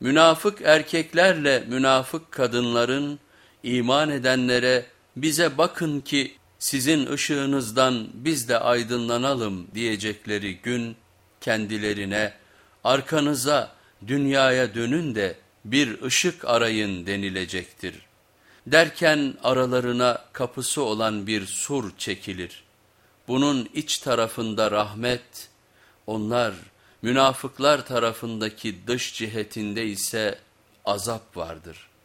Münafık erkeklerle münafık kadınların iman edenlere bize bakın ki sizin ışığınızdan biz de aydınlanalım diyecekleri gün kendilerine arkanıza dünyaya dönün de bir ışık arayın denilecektir. Derken aralarına kapısı olan bir sur çekilir. Bunun iç tarafında rahmet, onlar münafıklar tarafındaki dış cihetinde ise azap vardır.''